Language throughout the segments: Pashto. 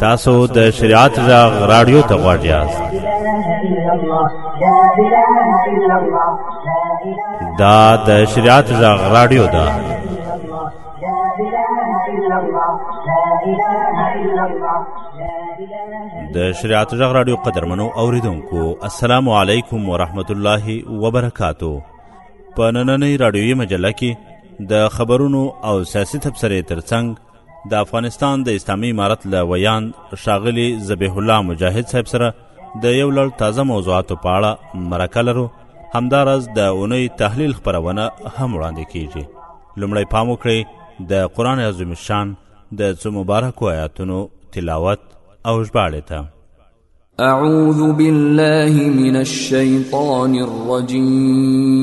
تاسو د شریعت غږ رادیو ته غوړ یاست دا د شریعت غږ رادیو ده د شریعت غږ رادیو قدرمنو اوریدونکو السلام علیکم ورحمت الله وبرکاتو په نننۍ رادیوي مجله کې د خبرونو او سیاسي تبصرې ترڅنګ د افغانستان د اسلامي امارت له ویاند ښاغلي ذبیح الله مجاهد صاحب سره د یو لړ تازه موضوعاتو په اړه مرکه لرو همداراز د اونۍ تحلیل خپرونه هم وړاندې کیږي لومړی پام وکړئ د قرآن عظیم شان د څو مبارکو آیاتونو تلاوت او ژباړې ته اعوذ بالله من الشیطان الرجیم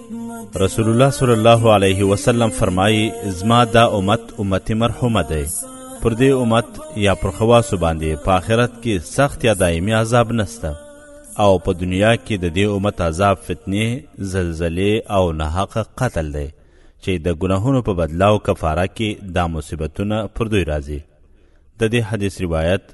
رسول الله صلی الله علیه وسلم فرمایي زما دا امت امت مرحومه دی پر دې امت یا پر خواصو باندې په آخرت کې سخت یا دایمي عذاب نسته او په دنیا کې د دې امت عذاب فتنې زلزلې او ناحق قتل دی چې د ګناهونو په بدلاو کفاره کې دا مصیبتونه پر دوی راځي د دې حدیث روایت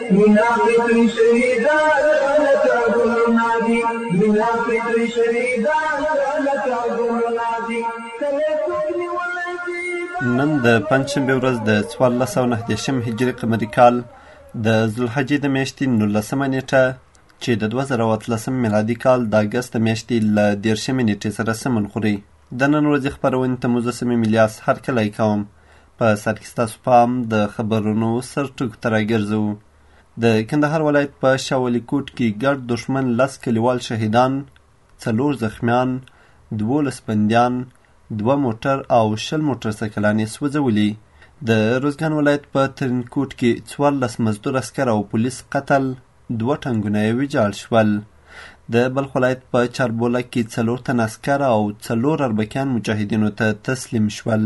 مينا فطري شهيدان لکه ګلونه دي مينا فطري شهيدان لکه ګلونه دي کله څوک نیولی دي نن د پنجشنبې ورځ د څوارلس سوه نهه دېرشم هجري قمري کال د ذوالحجې د میاشتې نولسمه نیټه چې د دوه زره او اتلسم میلادي کال د اګست میاشتې له دېرشمې نېټې سره سمون خوري د نن ورځې خپرونې ته مو زه صمیم الیاس هرکلی کوم په سر کې ستاسو پام د خبرونو سرټکو ته راګرځوو د کندهار ولایت په شاولي کوټ کې ګډ دښمن لس کلیوال شهیدان څلور زخمیان دولس بندیان دوه موټر او شل موټر سایکلان یې سوځولي د روزګان ولایت په ترینکوټ کې څوارلس مزدور عسکر او پولیس قتل دوه ټنګونه یې ویجاړ شول د بلخ ولایت په چاربولک کې څلور تن عسکر او څلور اربکیان مجاهدینو ته تسلیم شول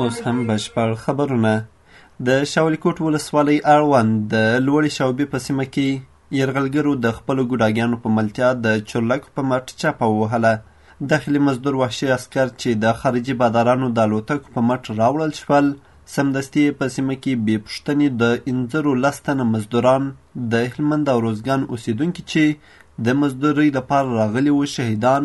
اوس هم بشپړ خبرونه د شاولیکوټ ولسوالۍ اړوند د لوړې شوبې په سیمه کې یرغلګرو د خپلو ګوډاګیانو په ملتیا د چورلکو په مټ چپه ووهله داخلي مزدور وحشي عسکر چې د خارجي بادارانو د الوتکو په مټ راوړل شول سمدستي په سیمه کې بې پوښتنې د انځرو لس تنه مزدوران د هلمند او روزګان اوسېدونکي چې د مزدورۍ لپاره راغلي وو شهیدان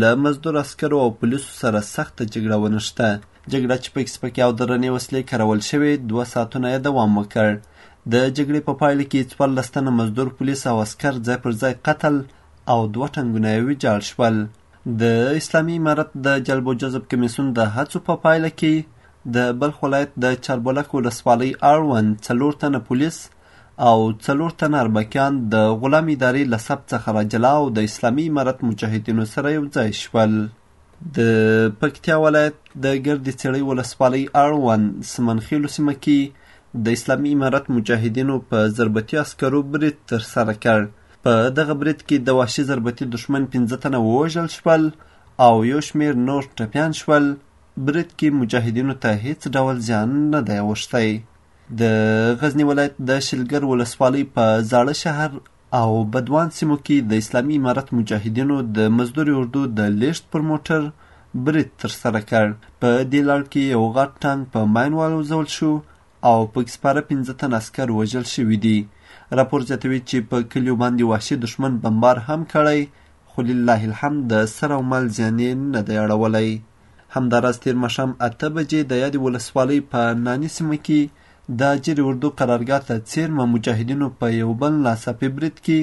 له مزدور عسکرو او پولیسو سره سخته جګړه ونښته. جګړه چې پکې سپکې او درنې وسلې کارول شوې، دوه ساعتونه یې دوام وکړ. د جګړې په پایله کې څوارلس تنه مزدور پولیس او عسکر ځای پر ځای قتل او دوه ټنګونه یې ویجاړ شول. د اسلامي امارت د جلب و جذب کمیسیون د هڅو په پایله کې د بلخ ولایت د چاربولک ولسوالۍ اړوند څلور تنه پولیس او څلور تنه اربکیان د غلام ادارې له سب څخه را جلا او د اسلامي امارت مجاهدینو سره یو ځای شول. د پکتیا ولایت د ګردې څېړۍ ولسوالۍ اړوند سمنخېلو سیمه کې د اسلامي امارت مجاهدینو په ضربتي عسکرو برید ترسره کړ په دغه برید کې د وحشي ضربتي دښمن پنځه تنه ووژل شول او یو شمېر نور ټپیان شول برید کې مجاهدینو ته هیڅ ډول زیان نه دی اوښتی د غزني ولایت د شلګر ولسوالۍ په زاړه شهر او بدوان سیمو کې د اسلامي امارت مجاهدینو د مزدوري اردو د لیږد پر موټر برید ترسره کړ په دې لړ کې یو غټ ټانګ په ماین والوځول شو او پکې سپاره پنځه تن عسکر وژل شوي دي راپور زیاتوي چې په کلیو باندې وحشي دښمن بمبار هم کړی خو لله الحمد د سر او مال زیان یې نه دی اړولی همداراز تېر ماښام اته بجې د یادې ولسوالۍ په ناني سیمه کې د اجرې اردو قرارګاه ته څېرمه مجاهدینو په یو بل ناڅاپي برید کې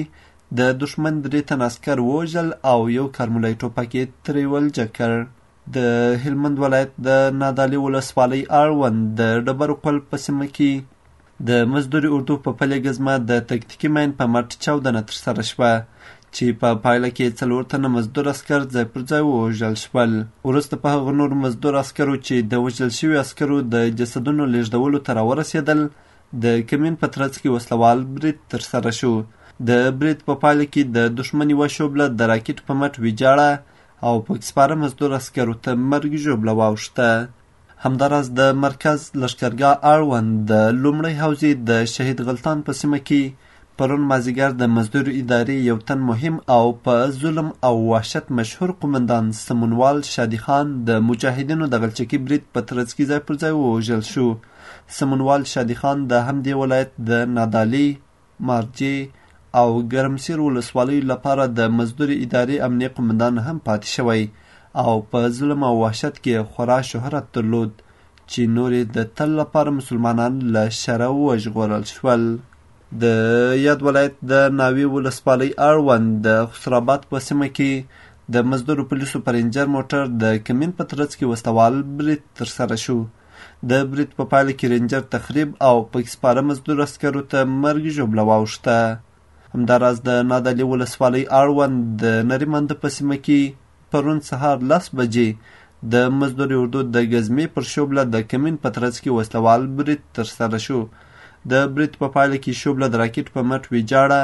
د دښمن درې تن عسکر ووژل او یو کارمولای ټوپک یې ترې ولجه کړ. د هلمند ولایت د نادعلي ولسوالۍ اړوند د ډبرو قل په سیمه کې د مزدوري اردو په پلې ګزمه د تکتیکي مین په مټ چاودنه ترسره شوه چې په پا پایله کې څلور تنه مزدور عسکر ځای پر ځای ووژل شول وروسته په هغو نور مزدور عسکرو چې د وژل شوي عسکرو د جسدونو لیږدولو ته راورسېدل د کمین په ترڅ کې وسلوال برید ترسره شو د برید په پایله کې د دښمن یوه شوبله د راکټ په مټ ویجاړه او پکې سپاره مزدور عسکرو ته مرګ ژوبله واوښته همداراز د مرکز لښکرګاه اړوند د لومړۍ حوزې د شهید غلطان په سیمه کې پرون مازیګر د مزدور ادارې یو تن مهم او په ظلم او وحشت مشهور قومندان سمونوال شادي خان د مجاهدینو د غلچکي برید په ترڅ کې ځای پر ځای ووژل شو سمونوال شادي خان د همدې ولایت د نادالي مارجې او ګرمسیر ولسوالیو لپاره د مزدورې ادارې امنیه قومندان هم پاتې شوی او په ظلم او وحشت کې خورا شهرت درلود چې نور د تل لپاره مسلمانان له شره وژغورل شول د یاد ولایت د ناوې ولسوالۍ اړوند د خسراباد په سیمه کې د مزدورو پولیسو په رینجر موټر د کمین په ترڅ کې وسلوال برید ترسره شو د برید په پایله کې رینجر تخریب او پکې سپاره مزدور عسکرو ته مرګ ژوبله واوښته همداراز د نادعلي ولسوالۍ اړوند د نریمند په سیمه کې پرون سهار لس بجې د مزدوري اردو د ګزمې پر شوبله د کمین په ترڅ کې وسلوال برید ترسره شو د برید په پایله کې شوبله د راکټ په مټ ویجاړه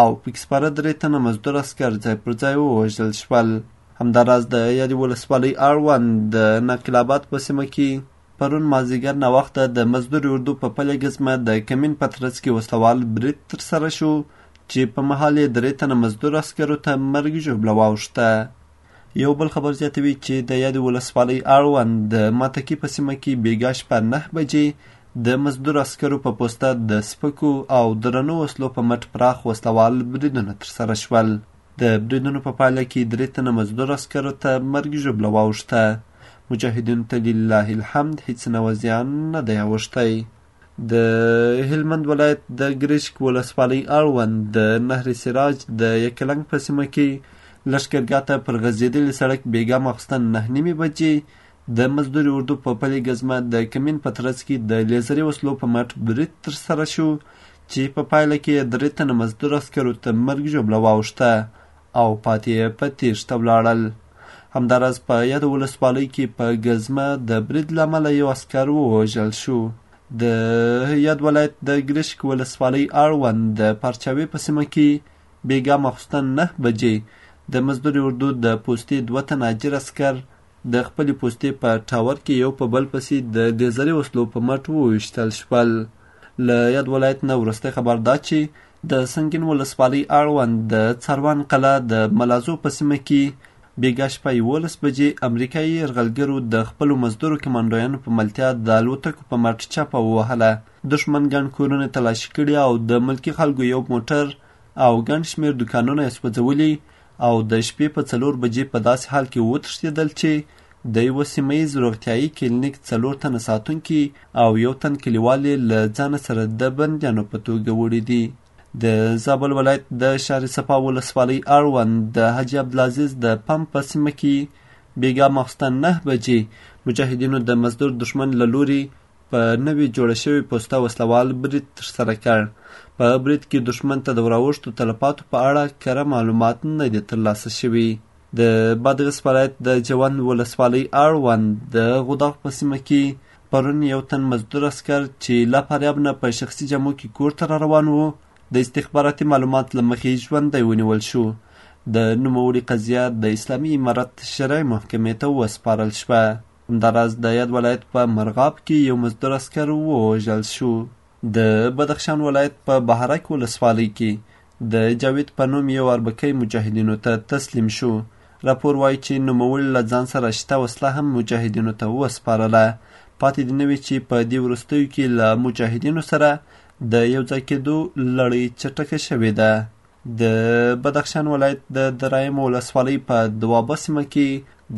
او پکې سپاره درې تنه مزدور عسکر ځای پر ځای ووژل شول همداراز د یادې ولسوالۍ اړوند د نقیل آباد په سیمه کې پرون مازیګر ناوخته د مزدور اردو په پلې ګزمه د کمین په ترڅ کې وسلوال برید ترسره شو چې په مهال یې درې تنه مزدور عسکرو ته مرګ ژوبله واوښته یو بل خبر زیاتوي چې د یادې ولسوالۍ اړوند د ماتکي په سیمه کې بیګا شپه نه بجې د مزدور عسکرو په پوسته د سپکو او درنو وسلو په مټ پراخ وسلوال بریدونه ترسره شول د بریدونو په پایله کې درې تنه مزدور عسکرو ته مرګ ژوبله واوښته مجاهدینو ته لله الحمد هیڅ نوه زیان نه دی اوښتی د هلمند ولایت د ګرشک ولسوالۍ اړوند د نهر سراج د یکلنګ په سیمه کې لښکرګاه ته پر غځېدلي سړک بېګا ماخوستن نهه نیمې بجې د مزدوري اردو په پلې ګزمه د کمین په ترڅ کې د لیزري وسلو په مټ برید ترسره شو چې په پایله کې یې درې تنه مزدور عسکرو ته مرګ ژوبله واوښته او پاتې یې په تېښته ولاړل. همداراز په یاده ولسوالۍ کې په ګزمه د برید له امله یو عسکر ووژل شو. د یاد ولایت د ګرشک ولسوالۍ اړوند د پارچاوې په سیمه کې بیګا ماخوستن نه بجې د مزدوري اردو د پوستې دوه تن اجیر عسکر د خپلې پوستې په ټاور کې یو په بل پسې د لیزري وسلو په مټ وویشتل شول له یاد ولایت نه وروستی خبر دا چې د سنګین ولسوالۍ اړوند د څروان قلعه د ملازو په سیمه کې بیګا شپه یولس بجې امریکایي یرغلګرو د خپلو مزدورو کمانډویانو په ملتیا د الوتکو په مټ چپه ووهله دښمن ګڼ کورونه تلاشي کړي او د ملکي خلکو یو موټر او ګڼ شمېر دوکانونه یې سوځولي او د شپې په څلور بجې په داسې حال کې وتښتېدل چې د یوه سیمه ییز روغتیايي کلینیک څلور تنه ساتونکي او یو تن کلیوال یې له ځانه سره د بندیانو په توګه وړي دي. د زابل ولایت د شهر صفا ولسوالۍ اړوند د حاجي عبدالعزیز د پمپ په سیمه کې بیګا ماخوستن نه بجې مجاهدینو د مزدور دښمن له لوري په نوي جوړ شوي پوسته وسلوال برید ترسره کړ په برید کې دښمن ته د وراوښتو تلفاتو په اړه کره معلومات نه دي ترلاسه شوي د بادغیس ولایت د جوند ولسوالۍ اړوند د غوداغ په سیمه کې پرون یو تن مزدور اسکر چې له فاریاب نه په شخصي جامو کې کور ته را روان و د استخباراتي معلومات له مخې ژوندی ونیول شو د نوموړي قضیه د اسلامي امارت شرعي محکمې ته وسپارل شوه همداراز د یاد ولایت په مرغاب کې یو مزدور عسکر ووژل شو. د بدخشان ولایت په بهارک ولسوالۍ کې د جاوید په نوم یو اربکی مجاهدینو ته تسلیم شو راپور وایي چې نوموړي له ځان سره شته وسله هم مجاهدینو ته وسپارله پاتې دې نه وي چې په دې وروستیو کې له مجاهدینو سره د یو ځای کېدو لړۍ چټکه شوې ده د بدخشان ولایت د درایم ولسوالۍ په دوابه سیمه کې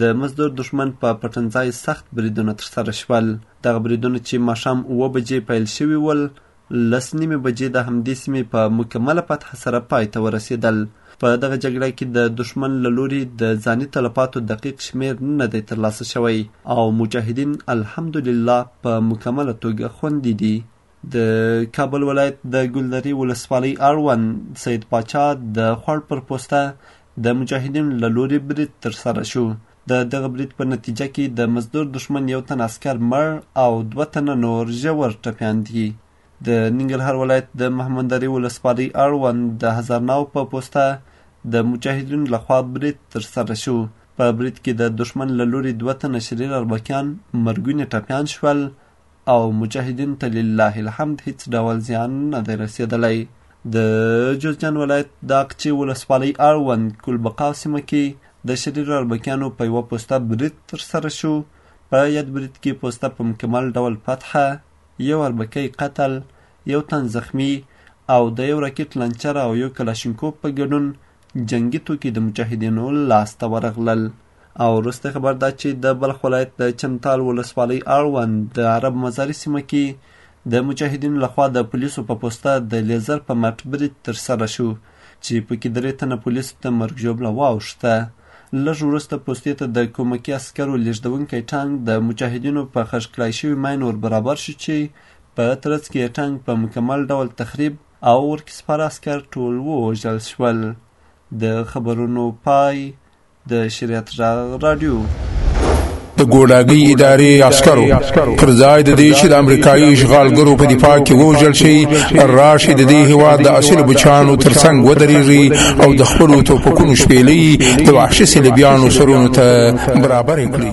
د مزدور دښمن په پټنځای سخت بریدونه ترسره شول دغه بریدونه چې ماښام اوه بجې پیل شوي ول لس نیمې بجې د همدې سیمې په مکمله فتح سره پای ته ورسېدل په دغه جګړه کې د دښمن له لوري د ځاني تلفاتو دقیق شمیر نه دی ترلاسه شوی او مجاهدین الحمدلله په مکمله توګه خوندي دي د کابل ولایت د ګلدرې ولسوالۍ اړوند سید پاچا د خوړ پر پوسته د مجاهدینو له لوري برید ترسره شو د دغه برید په نتیجه کې د مزدور دښمن یو تن عسکر مړ او دوه تنه نور ژور ټپیان دي د ننګرهار ولایت د محمدري ولسوالۍ اړوند د هزارناو په پوسته د مجاهدینو لخوا برید ترسره شو په برید کې د دښمن له لوري دوه تنه شریر اربکیان مرګوني ټپیان شول او مجاهدین ته لله الحمد هیڅ ډول زیان نه دی رسیدلی د جوزجان ولایت د اقچې ولسوالۍ اړوند ګلبقا سیمه کې د شریر اربکیانو په یوه پوسته برید ترسره شو په یاد برید کې پوسته په مکمل ډول فتحه یو اربکی قتل یو تن زخمی او د یو راکټ لنچر او یو کلاشینکوف په ګډون جنګي توکي د مجاهدینو لاس ته ورغلل او وروسته خبر دا چې د بلخ ولایت د چمتال ولسوالۍ اړوند د عرب مزاري سیمه کې د مجاهدینو لخوا د پولیسو په پوسته د لیزر په مټ برید ترسره شو چې پکې درې تنه پولیسو ته مرګ ژوبله واوښته لږ وروسته پوستې ته د کومکي عسکرو لیږدونکی ټانک د مجاهدینو په خښ کړای شوي ماین ور برابر شو چې په ترڅ کې یې ټانک په مکمل ډول تخریب او ورکې سپاره عسکر ټول ووژل شول د خبرونو پای د شریعت را رادیو د ګوډاګي ادارې عسکرو تر ځای د دې چې د امریکایي اشغالګرو په دفاع کې ووژل شي راشي د دې هوا د اصل بچانو ترڅنګ ودرېږي او د خپل توپکونو شپېلې د وحشي سلیبیانو سرونو ته برابر کړي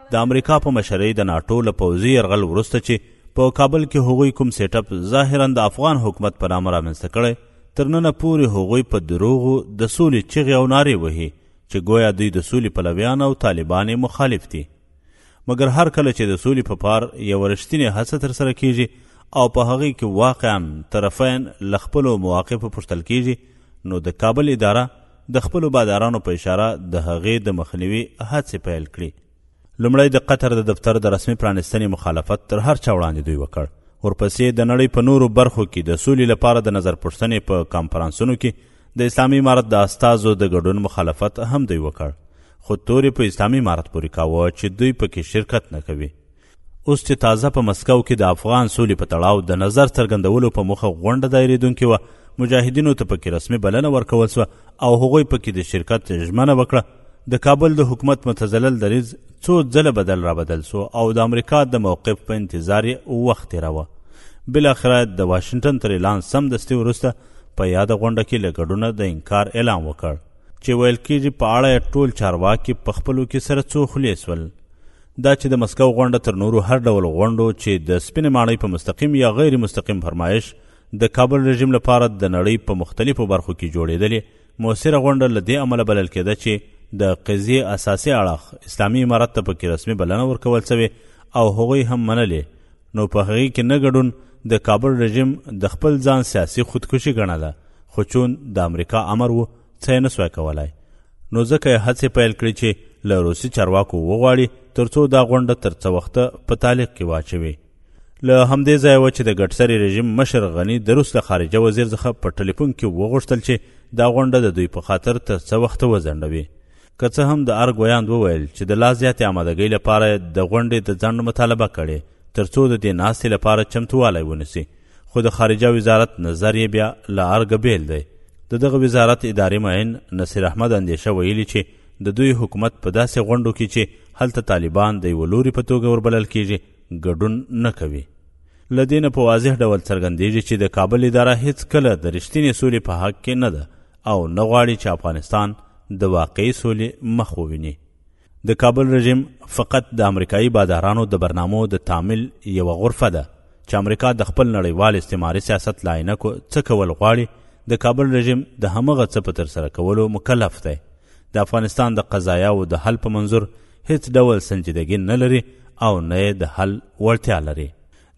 د امریکا په مشرۍ د ناټو له پوځي یرغل وروسته چې په کابل کې هغوی کوم سیټ اپ ظاهرا د افغان حکومت په نامه رامنځته کړی تر ننه پورې هغوی په دروغو د سولې چغې او نارې وهي چې ګویا دوی د سولې پلویان او طالبان مخالف دي مګر هر کله چې د سولې په پار یو رښتینې هڅه ترسره کیږي او په هغې کې واقعا طرفین له خپلو مواقفو پوښتل کیږي نو د کابل اداره د خپلو بادارانو په اشاره د هغې د مخنیوي هڅې پیل کړي. لومړی د قطر د دفتر د رسمي پرانیستنې مخالفت تر هر چا وړاندې دوی وکړ. ورپسې د نړۍ په نورو برخو کې د سولې لپاره د نظرپوښتنې په کانفرانسونو کې د اسلامي امارت د استازو د ګډون مخالفت هم دوی وکړ، خو تورې په اسلامي امارت پورې کاوه چې دوی پکې شرکت نه کوي. اوس چې تازه په مسکو کې د افغان سولې په تړاو د نظر څرګندولو په موخه غونډه دایریدونکې وه مجاهدینو ته پکې رسمي بلنه ورکول سوه او هغوی پکې د شرکت ژمنه وکړه د کابل د حکومت متزلل دریځ څو ځله بدل را بدل سو او د امریکا د موقف په انتظار یې وخت تېراوه بالاخره د واشنګټن تر اعلان سمدستي وروسته په یاده غونډه کې له ګډونه د انکار اعلان وکړ چې ویل کېږي په اړه ټول چارواکي په خپلو کې سره څو خولې سول دا چې د مسکو غونډه تر نورو هر ډول غونډو چې د سپینې ماڼۍ په مستقیم یا غیر مستقیم فرمایش د کابل رژیم لپاره د نړۍ په مختلفو برخو کې جوړېدلې موثره غونډه له دې امله بلل کېده چې د قضیې اساسي اړخ اسلامي امارت ته پکې رسمي بلنه ورکول سوې او هغوی هم منلې نو په هغې کې نه ګډون د کابل رژیم د خپل ځان سیاسي خودکشي ګڼله خو چون د امریکا امر و څه یې نه سوای کولای نو ځکه یې هڅې پیل کړې چې له روسي چارواکو وغواړي ترڅو دا غونډه تر څه وخته په تعلیق کې واچوي له همدې ځایه و چې د ګټسري رژیم مشر غني د روس له خارجه وزیر څخه په ټلیفون کې وغوښتل چې دا غونډه د دوی په خاطر تر څه وخته وځنډوي که څه هم د ارګ ویاند وویل چې د لا زیاتې آمادګۍ لپاره د غونډې د ځنډ مطالبه کړې ترڅو د دې ناستې لپاره چمتووالی ونیسي خو د خارجه وزارت نظر یې بیا له ارګه بیل دی د دغه وزارت اداري معین نصیر احمد اندیشه ویلي چې د دوی حکومت په داسې غونډو کې چې هلته طالبان د یو لوري په توګه وربلل کیږي ګډون نه کوي له دې نه په واضح ډول څرګندېږي چې د کابل اداره هیڅ کله د رښتینې سولې په حق کې نه ده او نه غواړي چې افغانستان د واقعي سولې مخ وویني د کابل رژیم فقط د امریکایي بادارانو د برنامو د تعمیل یوه غرفه ده چې امریکا د خپل نړیوال استعماري سیاست له عینکو څه کول غواړي د کابل رژیم د همغه څه په ترسره کولو مکلف دی د افغانستان د قضایاو د حل په منظور هیڅ ډول سنجیدګي نه لري او نه یې د حل وړتیا لري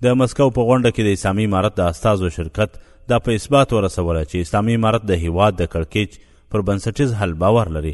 د مسکو په غونډه کې د اسلامي امارت د استازو شرکت دا په اثبات ورسوله چې اسلامي امارت د هیواد د کړکیچ پر بنسټیز حل باور لري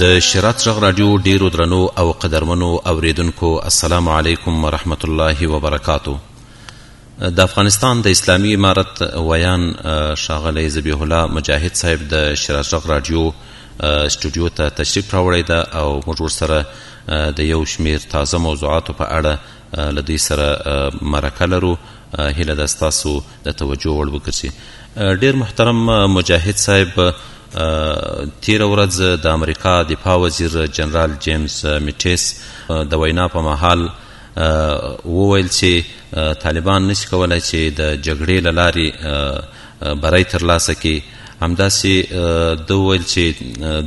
د شرات غږ رادیو ډیرو درنو او قدرمنو اوریدونکو السلام علیکم ورحمت الله وبرکاتو د افغانستان د اسلامی امارت ویان شاغلی ذبیح الله مجاهد صاحب د شرات غږ رادیو استودیو ته تشریف راوړی ده او موږ ورسره د یو شمیر تازه موضوعاتو په اړه له دوی سره مرکه لرو هیله ده ستاسو د توجه وړ وګرځي ډیر محترم مجاهد صاحب تیر ورځ د امریکا دفاع وزیر جنرال جیمز میټیس د وینا په محل وویل چې طالبان نشي کولای چې د جګړې له لارې برای ترلاسه کړي همداسې ده وویل چې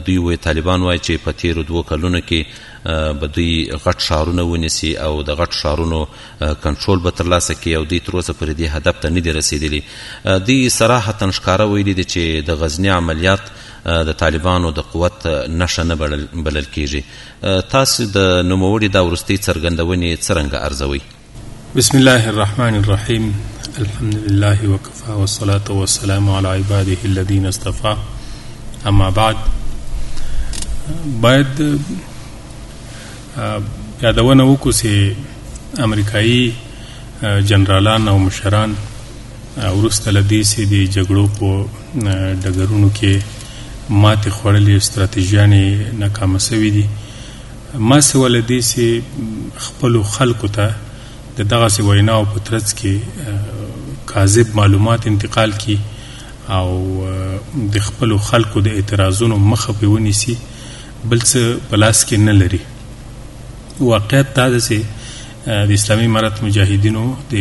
دوی وایي طالبان وایي چې په تیرو دوو کلونو کې به دوی غټ ښارونه ونیسي او د غټ ښارونو کنټرول به ترلاسه کړي او دوی تر اوسه پورې دې هدف ته نه دي رسېدلي دوی صراحتا ښکاره ویلي دي چې د غزني عملیات د طالبانو د قوت نښه نه بلل کېږي تاسو د نوموړي دا وروستۍ څرګندونې څرنګه ارزوئ بسم الله الرحمن الرحيم الحمد لله وكفى والصلاة والسلام على عباده الذين اصطفى اما بعد باید یادونه وکړو چې امریکایي جنرالان او مشران ورسته لدی سي د جګړو په ډګرونو کې ماته خوړلې ستراتیژیانې ناکامه شوې دي ما سوا له دې چې خپلو خلکو ته د دغسې ویناو په ترڅ کې کاذب معلومات انتقال کړي او د خپلو خلکو د اعتراضونو مخه پې ونیسي بل څه په لاس کې نه لري واقعیت دا ده چې د اسلامي امارت مجاهدینو د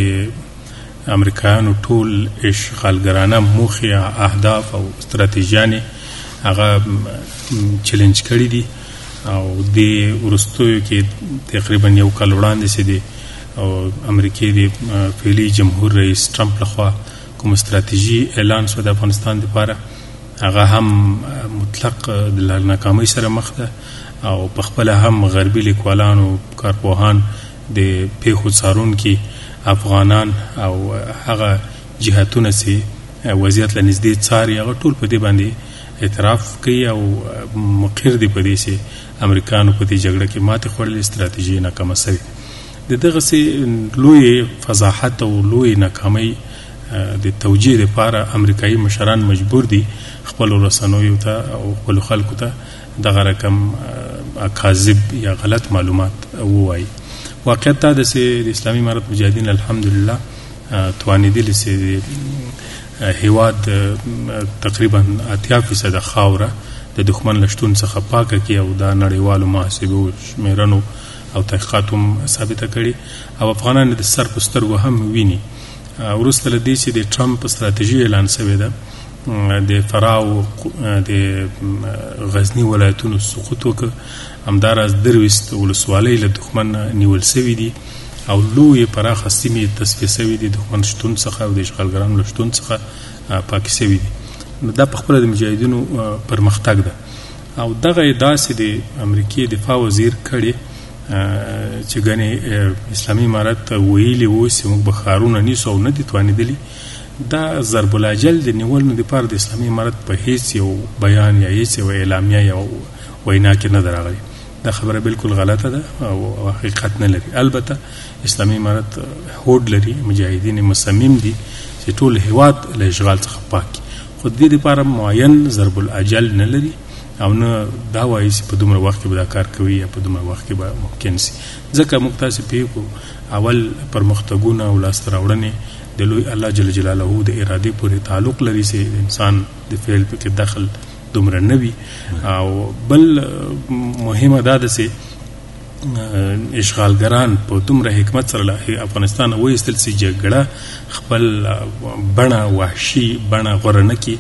امریکایانو ټول اشغالګرانه موخې اهداف او ستراتیژیانې هغه چیلنج کړي دي او د ورستویو کې تقریبا یو کال وړاندې چې دی او امریکې د فعلی جمهور رئیس ټرمپ لخوا کوم ستراتیژي اعلان شو د افغانستان لپاره هغه هم مطلق د ناکامۍ سره مخ ده او په خپل هم غربي لیکوالانو کارپوهان د پیښو څارونکي افغانان او هغه جهاتونه چې وضعیت له نږدې څاري هغه ټول په دې باندې اعتراف کوي او مقر دی په دې چې امریکانو په دې جګړه کې ماته خوړلې ستراتیژي ناکامه شوې د دغه سي لوی فضاحت او لوی ناکامۍ د توجیه لپاره امریکایي مشران مجبور دي خپل رسنوي ته او خپل خلکو ته دغه رقم کاذب یا غلط معلومات ووایي واقعیت دا د اسلامي امارت مجاهدین الحمدلله توانیدلی سي هېواد تقریبا اتیا فیصده خاوره د دښمن له شتون څخه پاکه کړي او دا نړیوالو محاسبو شمېرنو او تحقیقاتو هم ثابته کړې او افغانان د سر په سترګو هم ویني وروسته له دې چې د ټرمپ ستراتیژي اعلان شوې ده د فراه او د غزني ولایتونو سقوط وکړ همداراز درویست ولسوالۍ له دښمن نیول شوې دي او لوی پراخه سیمې تصفیه شوې دي دښمن شتون څخه او د اشغالګرانو له شتون څخه پاکې شوې دي نو دا په خپله د مجاهدینو پرمختګ ده او دغه ادعا چې د امریکې دفاع وزیر کړې چې ګنې اسلامي امارت ویلي وو چې موږ به ښارونه نیسو او نه دي توانېدلي دا ضرب الاجل د نیولو دپاره د اسلامي امارت په هیڅ یو بیان یا هیڅ یو اعلامیه یا وینا کې نه ده راغلې دا خبره بالکل غلطه ده او حقیقت نه لري البته اسلامي امارت هوډ لري مجاهدین مصمم دي چې ټول هیواد له اشغال څخه پاک کړي خو د دې لپاره معین ضرب الاجل نه لري او نه دا وایي چې په دومره وخت کې به دا کار کوي یا په دومره وخت کې به ممکن سي ځکه موږ تاسو پیښو اول پرمختګونه او لاسته راوړنې د لوی الله جل جلاله د اراده پورې تعلق لري چې انسان د فعل په کې دخل دومره نه وي او بل مهمه دا ده چې اشغالګران په دومره حکمت سره له افغانستان وایستل چې جګړه خپل بڼه وحشي بڼه غوره نه کړي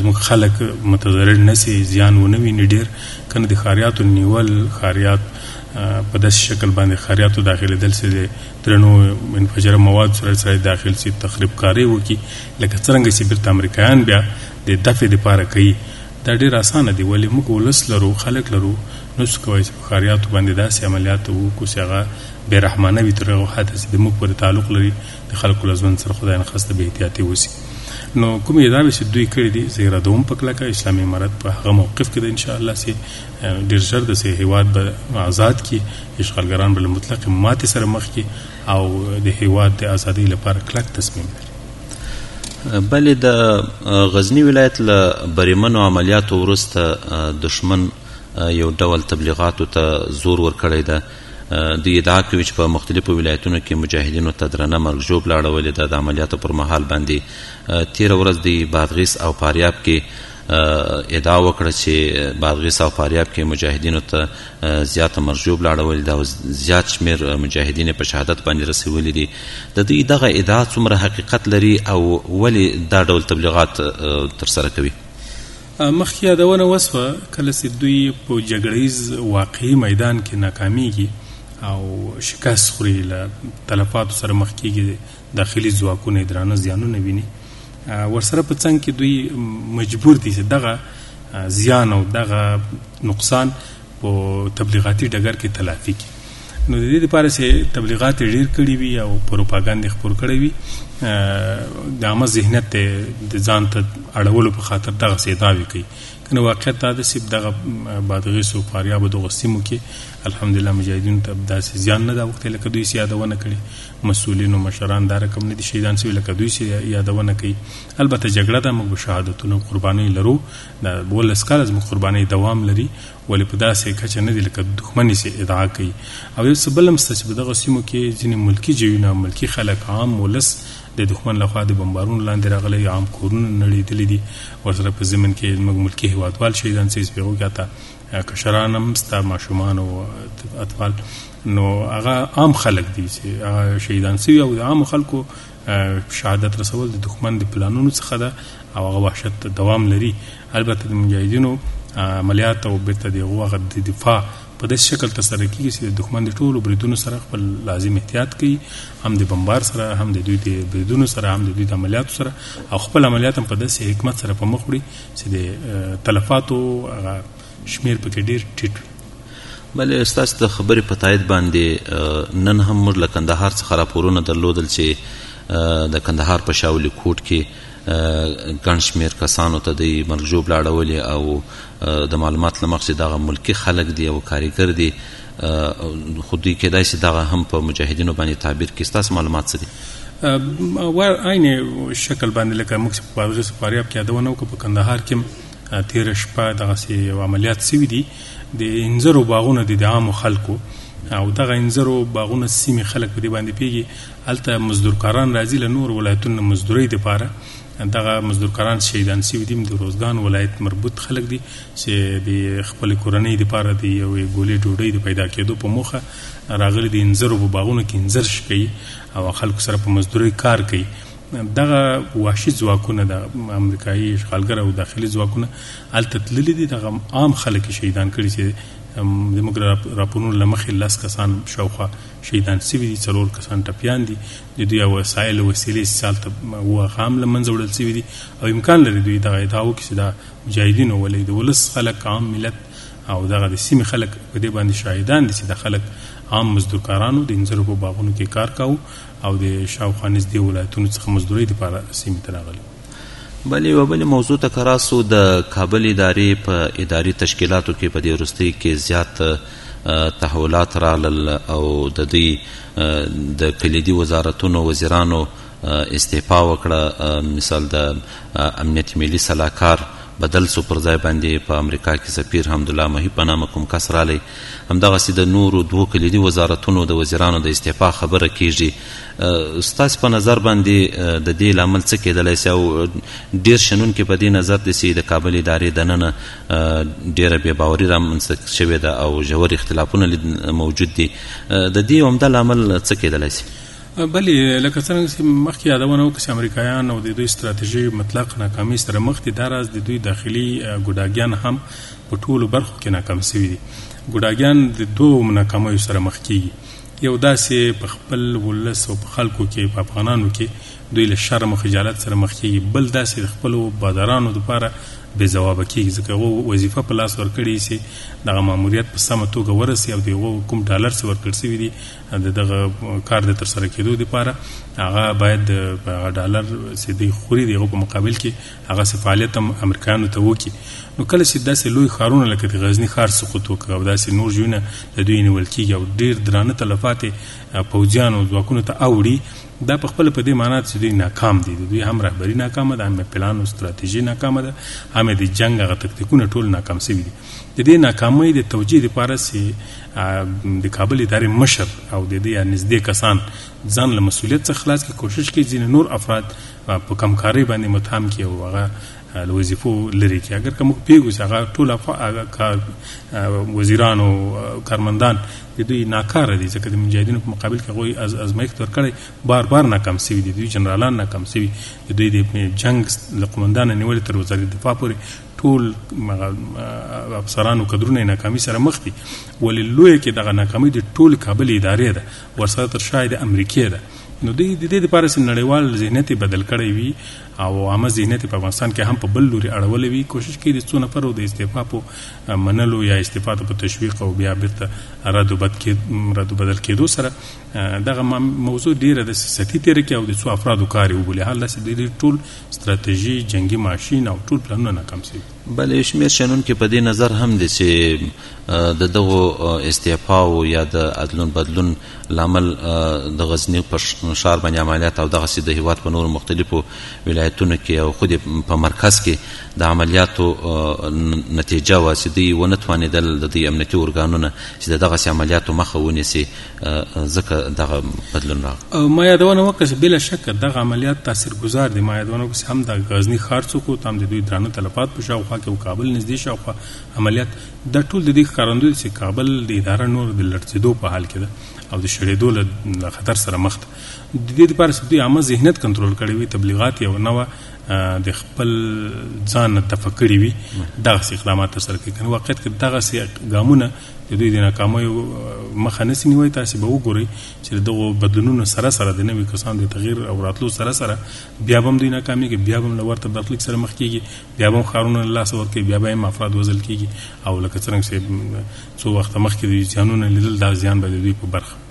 زموږ خلک متضرر نه سي زیان ونه ویني ډېر که نه د ښاریاتو نیول ښاریات په داسې شکل باندې خاریاتو داخلېدل چې د درنو منفجره مواد سره سره داخل سي تخریب کاری وکړي لکه څرنګه چې بیرته امریکایان بیا د دفع دپاره کوي دا ډیر اسانه دي ولې موږ ولس لرو خلک لرو نسو کوای چې په ښاریاتو باندې داسې عملیات وکړو چې هغه بې رحمانه وي تر هغه حده چې د موږ پورې تعلق لري د خلکو له ژوند سره خدای نخواسته بې احتیاطي وسي نو کومې ادعاوې چې دوی کړې دي زه یې ردوم په کلکه اسلامي امارت په هغه موقف کې ده انشاءالله چې ډېر ژر ده چې هیواد به آزاد کړي اشغالګران به له مطلقې ماتې سره مخ کړي او د هیواد د ازادۍ لپاره کلک تصمیم لري بله د غزنی ولایت له بریمنو عملیاتو وروسته دښمن یو ډول تبلیغاتو ته زور ورکړی ده دوی ادعا کوي چې په مختلفو ولایتونو کې مجاهدینو ته درنه مرګ ژوبله اړولې ده د عملیاتو پر مهال باندې تیره ورځ دوی بادغیس او فاریاب کې ادعا وکړه چې بادغیس او فاریاب کې مجاهدینو ته زیاته مرجوب لاړولې ده او زیات شمیر مجاهدین په شهادت باندې رسولي دي د دوی دغه ادعا څومره حقیقت لري او ولې دا ډول تبلیغات ترسره کوي مخکې یادونه وسوه کله چې دوی په جګړیز واقعي میدان کې ناکامیږي او شکست خوري له تلفاتو سره مخ کیږي داخلي ځواکونه یې درانه زیانونه ویني ورسره په څنګ کې دوی مجبور دي چې دغه زیان او دغه نقصان په تبلیغاتي ډګر کې تلافي کړي نو د دې لپاره چې تبلیغات ډیر کړي وي او پروپاګاند خپور کړي وي د عامه ذهنیت د ځان ته اړولو په خاطر دغه څه داوي کوي کنه واقعیت دا د سیب دغه بادغې سو فاریاب دغه سیمو کې الحمدلله مجاهدین ته داسې زیان نه دا وخت لکه دوی سیادونه کړي مسولین او مشران دا رقم نه دي شهیدان سوي لکه دوی چې یادونه کوي البته جګړه ده موږ به شهادتونه قربانۍ لرو دا ولس کاله زموږ قربانۍ دوام لري ولې په داسې کچه نه دي لکه دښمن یې ادعا کوي او یو څه بل هم شته چې په دغه سیمو کې ځینې ملکي جیونه ملکي خلک عام ولس د دښمن لخوا د بمبارونو لاندې راغلی عام کورونه نړېدلي دي ورسره په ضمن کې موږ ملکي هیوادوال شهیدان سوي سپېغو کې حتی کشران هم ستا ماشومان او اطفال نو هغه عام خلک دي چې شهیدان سوي او د عام خلکو شهادت رسول د دښمن د پلانونو څخه ده او هغه وحشت ته دوام لري البته د مجاهدینو عملیات او بیرته د هغه د دفاع په داسې شکل ترسره کیږي چې د دښمن د ټولو بریدونو سره خپل لازم احتیاط کوي هم د بمبار سره هم د دوی د بریدونو سره هم د دوی د عملیاتو سره او خپل عملیات هم په داسې حکمت سره په مخ وړي چې د تلفاتو شمیر پکې ډیر ټیټ وي بله ستاسو د خبرې په تایید باندې نن هم موږ له کندهار څخه راپورونه درلودل چې د کندهار په شاولي کوټ کې ګڼ شمېر کسانو ته د مرګ ژوبله اړولې او د معلومات له مخې دغه ملکي خلک دي او کاریګر دي خو دوی کېدای شي دغه هم په مجاهدینو باندې تعبیر کړي ستاسو معلومات څه دي و عین شکل باندې لکه موږ چې په بادغیس فاریاب کې یادونه وکړه په کندهار کې تیر شپه دغه سي عملیات سوي دي د انځرو باغونه د عامو خلکو او دغه انځرو باغونه سیمه خلک په دې باندې پیږي الته مزدورکاران راځي له نور ولایتونو مزدوري د پاره دغه مزدورکاران شهیدان سوي دي د روزګان ولایت مربوط خلک دي چې د خپل کورنۍ د پاره د یو ګولې ډوډۍ د پیدا کېدو په موخه راغلي د انځرو په باغونو کې انځر شي او خلکو سره په مزدوري کار کوي دغه وحشي ځواکونه د امریکایي اشغالګر او داخلي ځواکونه هلته تللي دي دغه عام خلک شهیدان کړي چې زموږ راپورونو له مخې لس کسان شاوخوا شهیدان سوي دي څلور کسان ټپیان دي د دوی وسایل او وسیلې چې هلته وو هغه هم له منځه وړل سوي دي او امکان لري دوی دغه ادعا وکړي چې دا مجاهدینو ولې د ولس خلک عام ملت او دغه د سیمې خلک په دې باندې شاهدان دي چې د خلک عام مزدورکارانو د انځرو په باغونو کې کار کاوه او د شاوخوا نږدې ولایتونو څخه مزدورۍ لپاره سیمې ته راغلي بله یوه بلې موضوع ته که راسو د کابل ادارې په اداري تشکیلاتو کې په دې وروستۍ کې زیات تحولات رالل او د دوی د کلیدي وزارتونو وزیرانو استعفا وکړه مثال د امنیت ملي سلاکار بدل سو پر ځای باندې په امریکا کې سفیر حمدالله محیب په نامه کوم کس رالی همدغسې د نورو دوو کلیدي وزارتونو د وزیرانو د استعفا خبره کیږي ستاسو په نظر باندې د دې لامل څه کېدلی سي او ډیر شنونکي په دې نظر دي سي د کابل ادارې دننه ډیره بې باوري رامنځته شوې ده او ژور اختلافونه موجود دي د دې عمده لامل څه کېدلی سي بلې لکه څنګه چې مخکې یادونه وکړه چې امریکایان او د دوی ستراتیژي مطلق ناکامي سره مخ دي دا راز د دوی داخلي ګډاګیان هم په ټولو برخو کې ناکام شوي دي ګډاګیان د دوو ناکامیو سره مخ کیږي یو داسې په خپل ولس او په خلکو کې په افغانانو کې دوی له شرم او خجالت سره مخ کیږي بل داسې د خپلو بادارانو دپاره بې ځوابه کیږي ځکه هغو وظیفه په لاس ورکړي چې دغه ماموریت په سمه توګه ورسي او د هغو کوم ډالرس ورکړل سوي دي د دغه کار د ترسره کېدو لپاره هغه باید هغه ډالر چې دی خوري دغه په مقابل کې هغه سي فعالیت هم امریکایانو ته وکړي نو کله چې داسې لوی ښارونه لکه د غزني ښار سقوط وکړ او داسې نور ژویونه د دوی نیول کېږي او ډېر درانه تلفات پوځیانو ځواکونو ته اوړي دا په خپل په دې معنی چې دوی ناکام دي دوی هم رهبری ناکامه ده هم پلان او ستراتیژي ناکامه ده هم د جنگ غ تکتیکونه ټول ناکام شوي دي د دې ناکامۍ د توجیه لپاره چې د کابل ادارې مشر او د دې نږدې کسان ځان له مسولیت څخه خلاص کړي کوشش کوي ځینې نور افراد په کمکارۍ باندې متهم کړي او هغه له وظیفو لرې کړي اګر که موږ پوهېږو چې هغه ټول کار وزیران او کارمندان د دوی ناکاره دي ځکه د مجاهدینو په مقابل کې هغوی از ازمایښت ورکړی بار بار ناکام سوي دي دوی جنرالان ناکام سوي د دوی د جنګ له قومندانه نیولې تر وزارت دفاع پورې ټول افسران او کدرونه ناکامي سره مخ دي ولې لوی کې دغه ناکامي د ټول کابل ادارې ده ورسره تر شاید امریکې ده نو د دې لپاره چې نړیوال ذهنیت بدل کړی وي او عامه ذهنیت په افغانستان کې هم په بل لوري اړول وي کوشش کوي د څو نفرو د استعفا په منلو یا استعفا ته په تشویق او بیا بیرته رد بد کې رد بدل کېدو سره دغه موضوع ډیره د سیاسي تیر کې او د څو افرادو کار وبولي حال چې د ټول ستراتیژي جنگي ماشین او ټول پلانونه ناکام شوي بله یو شمېر شنونکي په دې نظر هم دي چې د دغو استعفاو یا د عدلون بدلون لامل د غزني په ښار باندې عملیات او دغسې د هیواد په نورو مختلفو ولایتونو کې او خود په مرکز کې د عملیاتو نتیجه وه چې دوی ونه توانېدل د دوی امنیتي ارګانونه چې د دغسې عملیاتو مخه ونیسي ځکه دغه بدلون راغ ما یادونه وکړه چې بلا شک دغه عملیات تاثیرګذار دي ما یادونه وکړه چې هم د غزنی ښار څوک او تم د دوی درانه تلفات په شاوخوا کې او کابل نږدې شاوخوا عملیات د ټول د دې ښکارندوی چې کابل د اداره نور د لړزیدو په حال کې ده او د شړېدو له خطر سره مخ ده د دې لپاره چې دوی عامه ذهنیت کنټرول کړی وي تبلیغات یو نه وه د خپل ځان تفکری وي دغه اقدامات تر سره کوي کنه واقعیت کې دغه سي ګامونه د دوی د ناکامیو مخه نسی نیوی تاسو به وګورئ چې دغه بدلونونو سره سره د نوي کسان د تغییر او راتلو سره سره بیا هم دوی ناکامیږي بیا هم لور ته برخلیک سره مخ کیږي بیا هم خارونه له لاس ورکړي بیا به هم افراد وزل کیږي او لکه څنګه چې څو وخت مخکې د ځانونه لیدل دا ځان به دوی په برخه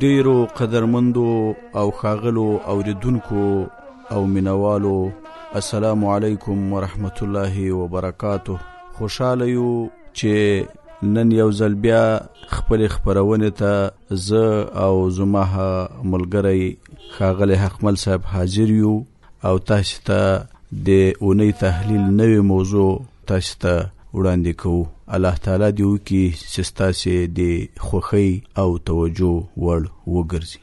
ډیرو قدرمندو او ښاغلو اوریدونکو او مینوالو السلام علیکم ورحمت الله وبرکاته خوشاله یو چې نن یو ځل بیا خپل خبرونه ته ز او زما ملګری خاغله حقمل صاحب حاضر یو او تاسو ته د اونۍ تحلیل نوې موضوع تاسو ته وړاندې کوو الله تعالی دې وکړي چې تاسو د خوخي او توجه وړ وګرځي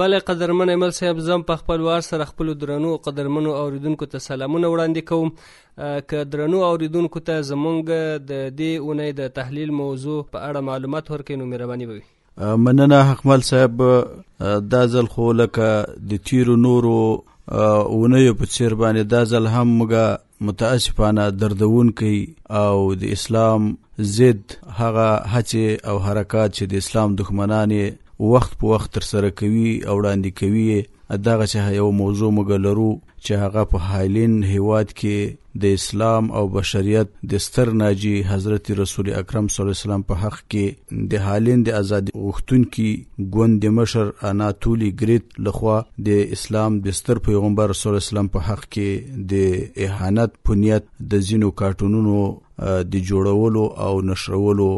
بله قدرمن ایمل صاحب زم په خپل وار سره خپل درنو او قدرمنو اوریدونکو ته سلامونه وړاندې کوم که درنو اوریدونکو ته زمونږ د دې اونۍ د تحلیل موضوع په اړه معلومات ورکړئ نو مهرباني به وي مننه حقمل صاحب دا ځل خو لکه د تیرو نورو اونیو په څیر باندې دا ځل هم موږ متاسفانه دردون کوي او د اسلام ضد هغه هڅې او حرکات چې د اسلام دښمنان وخت په وخت تر سره کوي او وړاندې کوي دغه چې یو موضوع موږ لرو چې هغه په هایلین هیواد کې د اسلام او بشریت د ستر ناجی حضرت رسول اکرم صلی الله علیه وسلم په حق کې د هالند د ازادي غوښتونکي ګوند د مشر اناتولی ګریت لخوا د اسلام د ستر پیغمبر صلی الله علیه وسلم په حق کې د اهانت په نیت د ځینو کارټونونو د جوړولو او نشرولو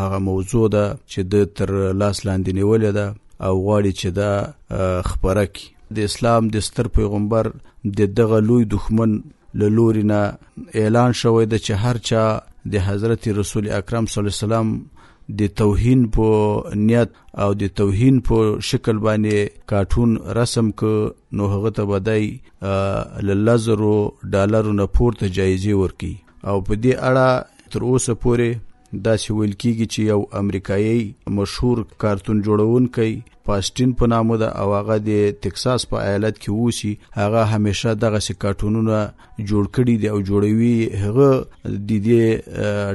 هغه موضوع ده چې د تر لاس لاندې نیولې ده او غواړي چې دا خبره کړي د اسلام د ستر پیغمبر د دغه لوی دښمن له لوري نه اعلان شوی دی چې هر چا د حضرت رسول اکرم صلی الله علیه وسلم د توهین په نیت او د توهین په شکل باندې کارټون رسم ک نو هغه ته بدای لزرو ډالرو نه پورته جایزه ورکي او په دې اړه تر اوسه پورې داسې ویل کیږي چې یو امریکایي مشهور کارتون جوړونکی پاسټین په نامه ده او هغه د تکساس په ایالت کې اوسي هغه همیشه دغه سي کارټونونه جوړ کړي دي او جوړوي هغه د دې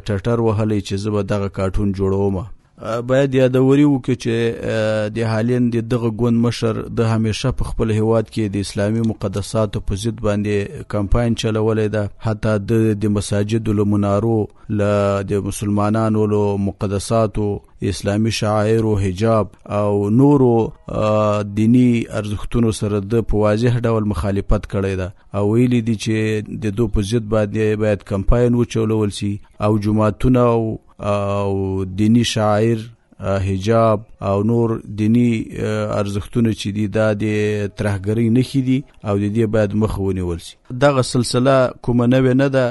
ټټر وهلې چې زه به دغه کارټون جوړوم باید یادوري وکړي چې د حالین د دغه ګوند مشر د همیشه په خپل هیواد کې د اسلامي مقدساتو په ضد باندې کمپاین چلولې ده حتی د مساجد لمنارو له د مسلمانانو له مقدساتو اسلامی شاعر او حجاب او نورو دینی ارزښتونو سره د په واضح ډول مخالفت کړی دا او ویل دي چې د دو په ضد باندې باید کمپاین وچولول سي او جماعتونه او دینی شاعر حجاب او نور دینی ارزښتونه چې دي دا د ترهګرۍ نښې دي او د دې باید مخ ونیول شي دغه سلسله کومه نوې نه ده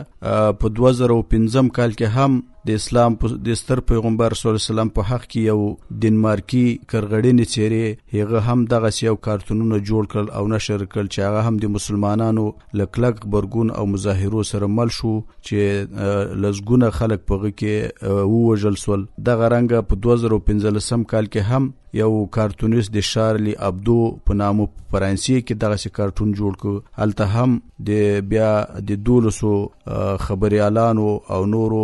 په 2015 کال کې هم د اسلام د ستر پیغمبر صلی الله علیه وسلم په حق کې یو دنمارکی کرغړینې چیرې هغه هم دغه یو کارتونونه جوړ کړل او نشر کړل چې هغه هم د مسلمانانو له کلک غبرګون او مظاهرو سره مل شو چې لزګونه خلک په غو کې ووجل سول دغه رنګ په 2015 کال کې هم یو کارتونیست د شارلی ابدو په نامو په فرانسې کې دغه سي کارتون جوړ کړ هلته هم د بیا د دولسو خبريالانو او نورو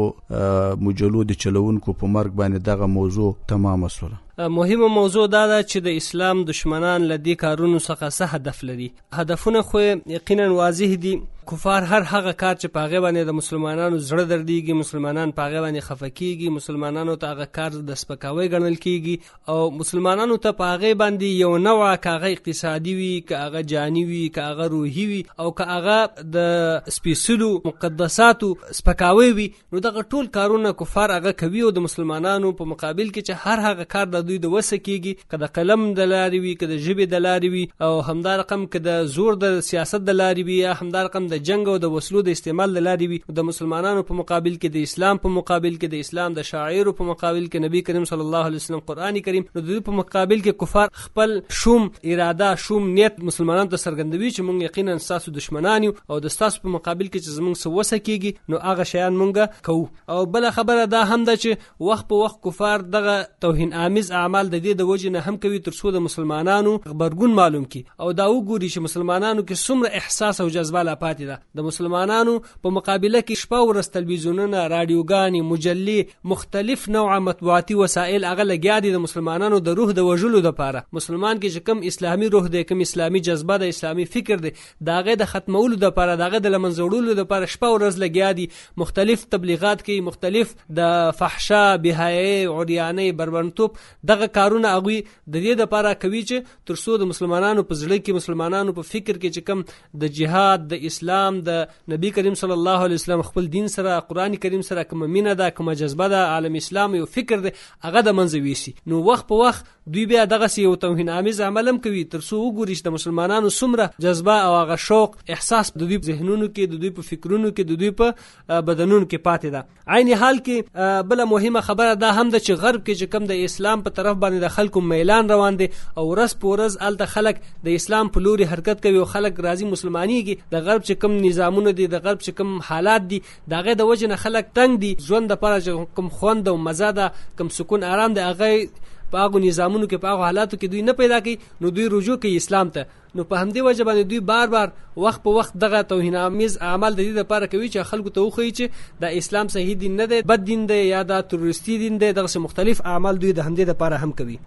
مجلو د چلوونکو په مرګ باندې دغه موضوع تمامه سوله مهمه موضوع دا ده چې د اسلام دشمنان لدی کارونو څخه څه هدف لري هدفونه خو یقینا واضح دي کفار هر هغه کار چې پاغه باندې د مسلمانانو زړه درديږي مسلمانان پاغه باندې خفقيږي مسلمانانو ته هغه کار د سپکاوي ګڼل کیږي او مسلمانانو ته پاغه باندې یو نوع کاغه اقتصادي وي کاغه جاني وي کاغه روحي وي او کاغه د سپیسلو مقدساتو سپکاوي وي نو دغه ټول کارونه کفار هغه کوي او د مسلمانانو په مقابل کې چې هر هغه کار د دوی د وسه کیږي که د قلم د لارې وي که د ژبې د لارې وي او همدا رقم که د زور د سیاست د لارې وي یا همدا رقم د جنگ او د وسلو د استعمال د لارې وي د مسلمانانو په مقابل کې د اسلام په مقابل کې د اسلام د شاعرو په مقابل کې نبی کریم صلی الله علیه وسلم قران کریم نو د دوی په مقابل کې کفار خپل شوم اراده شوم نیت مسلمانانو ته څرګندوي چې مونږ یقینا ستاسو دشمنان یو او د ستاسو په مقابل کې چې زمونږ څه وسه کیږي نو هغه شیان مونږ کوو او بل خبره دا هم ده چې وخت په وخت کفار دغه توهین آمیز اعمال د دې د وجې نه هم کوي ترڅو د مسلمانانو غبرګون معلوم کی او دا وګوري چې مسلمانانو کې څومره احساس او جذبه لا پاتې ده د مسلمانانو په مقابله کې شپه ورځ تلویزیونونه، راډیوګانې، مجلې، مختلف نوعه مطبوعاتي وسایل هغه لګیا دي د مسلمانانو د روح د وژلو لپاره. مسلمان کې چې کوم اسلامي روح دی، کوم اسلامي جذبه ده، اسلامي فکر دی، د هغه د ختمولو لپاره، د هغه د لمنځه وړلو لپاره شپه ورځ لګیا دي، مختلف تبلیغات کوي، مختلف د فحشا، بېحیایۍ، عریانۍ، بربنډتوب دغه کارونه هغوی د دې لپاره کوي چې تر څو د مسلمانانو په زړه کې مسلمانانو په فکر کې چې کم د جهاد د اسلام د نبی کریم صلی الله علیه وسلم خپل دین سره قران کریم سره کوم مینه ده کوم جذبه ده عالم اسلام یو فکر ده هغه د منځ ویسي نو وخت په وخت دوی بیا دغه سی یو توهین آمیز عمل هم کوي تر څو وګوري چې د مسلمانانو څومره جذبه او هغه شوق احساس د دوی په ذهنونو کې د دوی په فکرونو کې د دوی په بدنونو کې پاتې ده عین حال کې بل مهمه خبره دا هم ده چې غرب کې چې کم د اسلام په طرف باندې د خلکو میلان روان دي او ورځ په ورځ الته خلک د اسلام په لوري حرکت کوي او خلک راځي مسلمانېږي د غرب چې کم نظامونه دي د غرب چې کم حالات دي دغه د وجه نه خلک تنگ دي ژوند لپاره چې کم خوند او مزه ده کم سکون آرام ده هغه په هغه نظامونو کې په هغه حالاتو کې دوی نه پیدا کوي نو دوی رجوع کوي اسلام ته نو په همدې وجه باندې دوی بار بار وخت په وخت دغه توهین آمیز اعمال د دې لپاره کوي چې خلکو ته وښیي چې دا اسلام صحیح دین نه دی بد دین دی یا دا تروریستي دین دی دغه مختلف اعمال دوی د همدې لپاره هم کوي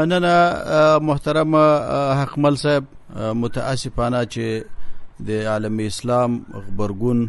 مننه محترم حقمل صاحب متاسفانه چې د عالم اسلام خبرګون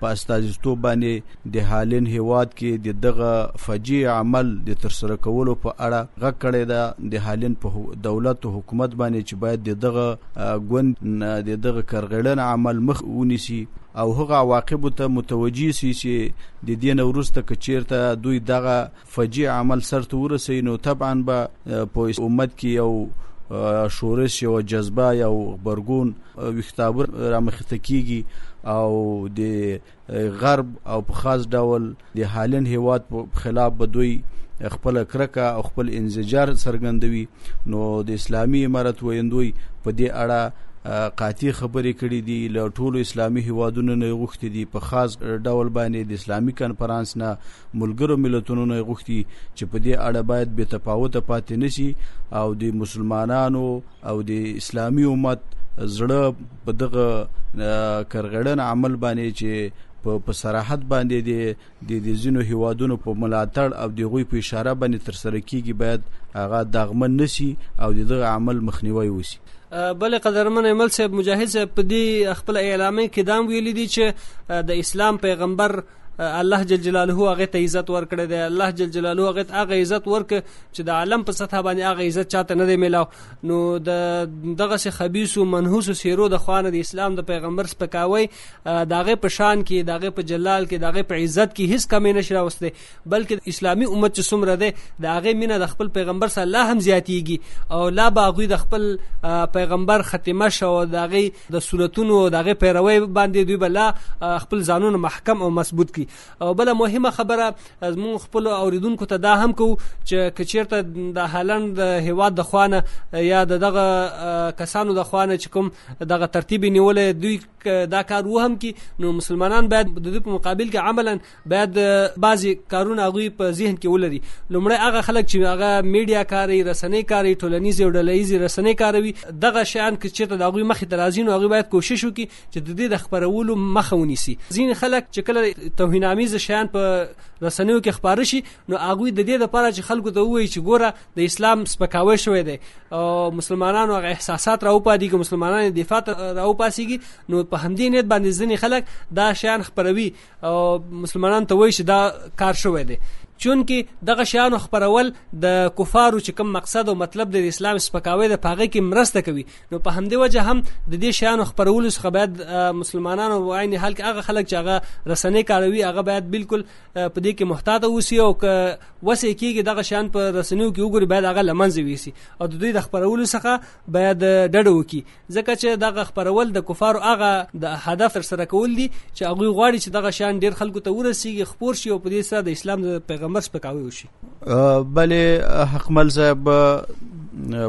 په استازیتوب باندې د هالند هیواد کې د دغه فجیع عمل د ترسره کولو په اړه غږ کړی ده د هالند په دولت او حکومت باندې چې باید د دغه ګوند د دغه کرغړن عمل مخ ونیسي او هغه عواقب ته متوجي سي چې د دین ورسته کچیرته دوی دغه فجیع عمل سر ته ورسوي نو طبعا به په امت کې یو شورش یو جذبه یو غبرګون وختابر رامخې ته کیږي او د غرب او په خاص ډول د هالند هیواد په خلاف به دوی خپل کرکه او خپل انزجار څرګندوي نو د اسلامي امارت ویندوی په دې اړه قاطع خبرې کړې دي له ټولو اسلامي هیوادونو نه غوښتي دي په خاص ډول باندې د اسلامي کانفرنس نه ملګرو ملتونو نه غوښتي چې په دې اړه باید بې تفاوته پاتې نشي او د مسلمانانو او د اسلامي امت زړه په دغه کرغړن عمل باندې چې په په صراحت باندې د د د زینو هیوادونو په ملاتړ او د غوي په اشاره باندې تر سره کیږي باید هغه داغمن نسی او دغه عمل مخنیوي وسی بل قدرمن عمل صاحب مجاهد صاحب په دې خپل اعلامیه کې دام ویل دي چې د اسلام پیغمبر الله جل جلاله هغه ته عزت ورکړی دی الله جل جلاله هغه ته هغه عزت ورک چې د عالم په سطح باندې هغه عزت چاته نه دی ملاو نو د دغه څه خبيث او منحوس سیرو د خوانه د اسلام د پیغمبر سپکاوي داغه په شان کې داغه په جلال کې داغه په عزت کې هیڅ کمی نشي راوسته بلکې اسلامي امت چې څومره ده داغه مینه د خپل پیغمبر سره الله هم زیاتیږي او لا باغوی د خپل پیغمبر ختمه شو داغه د سنتونو او دغه پیروي باندې دوی بل خپل ځانونه محکم او مضبوط کړي او بل مهمه خبره از مون خپل اوریدونکو ته دا هم کو چې کچیرته د هالند هواد د خوانه یا دغه کسانو د خوانه چې کوم دغه ترتیب نیولې دوی دا کار و هم کی نو مسلمانان باید د دې په مقابل کې عملا باید بعضی کارونه هغوی په ذهن کې ولري لومړی هغه خلک چې هغه میډیا کاری رسنۍ کاری ټولنیز او ډلهییز رسنۍ کاروي دغه شیان کې چې د هغوی مخ ته راځي نو هغوی باید کوشش وکړي چې د دې د خبرولو مخه ونیسي ځین خلک چې کله توهین امیز شیان په رسنیو کې خبر شي نو هغوی د دې لپاره چې خلکو ته وایي چې ګوره د اسلام سپکاوی شوی دی او مسلمانانو هغه احساسات راوپادي چې مسلمانان دفاع راوپاسيږي نو په همدې نیت باندې ځینې خلک دا شیان خبروي مسلمانان ته وایي چې دا کار شوی دی چونکی دغه شیانو خبرول د کفارو چې کوم مقصد او مطلب د اسلام سپکاوی د پاغه کې مرسته کوي نو په همدې وجه هم د دې شیانو خبرولو څخه باید مسلمانانو او عین حال کې هغه خلک چې هغه رسنۍ کاروي هغه باید بالکل په دې کې محتاط اوسي او که وسه کېږي دغه شیان په رسنیو کې وګوري باید هغه لمنځه ویسي او د دوی د خبرولو څخه باید ډډه وکړي ځکه چې دغه خبرول د کفارو هغه د هدف تر سره کول دي چې هغه غواړي چې دغه شان ډیر خلکو ته ورسیږي خپور شي او په دې سره د اسلام د پیغمبر سپکاوی وشي بلې حقمل صاحب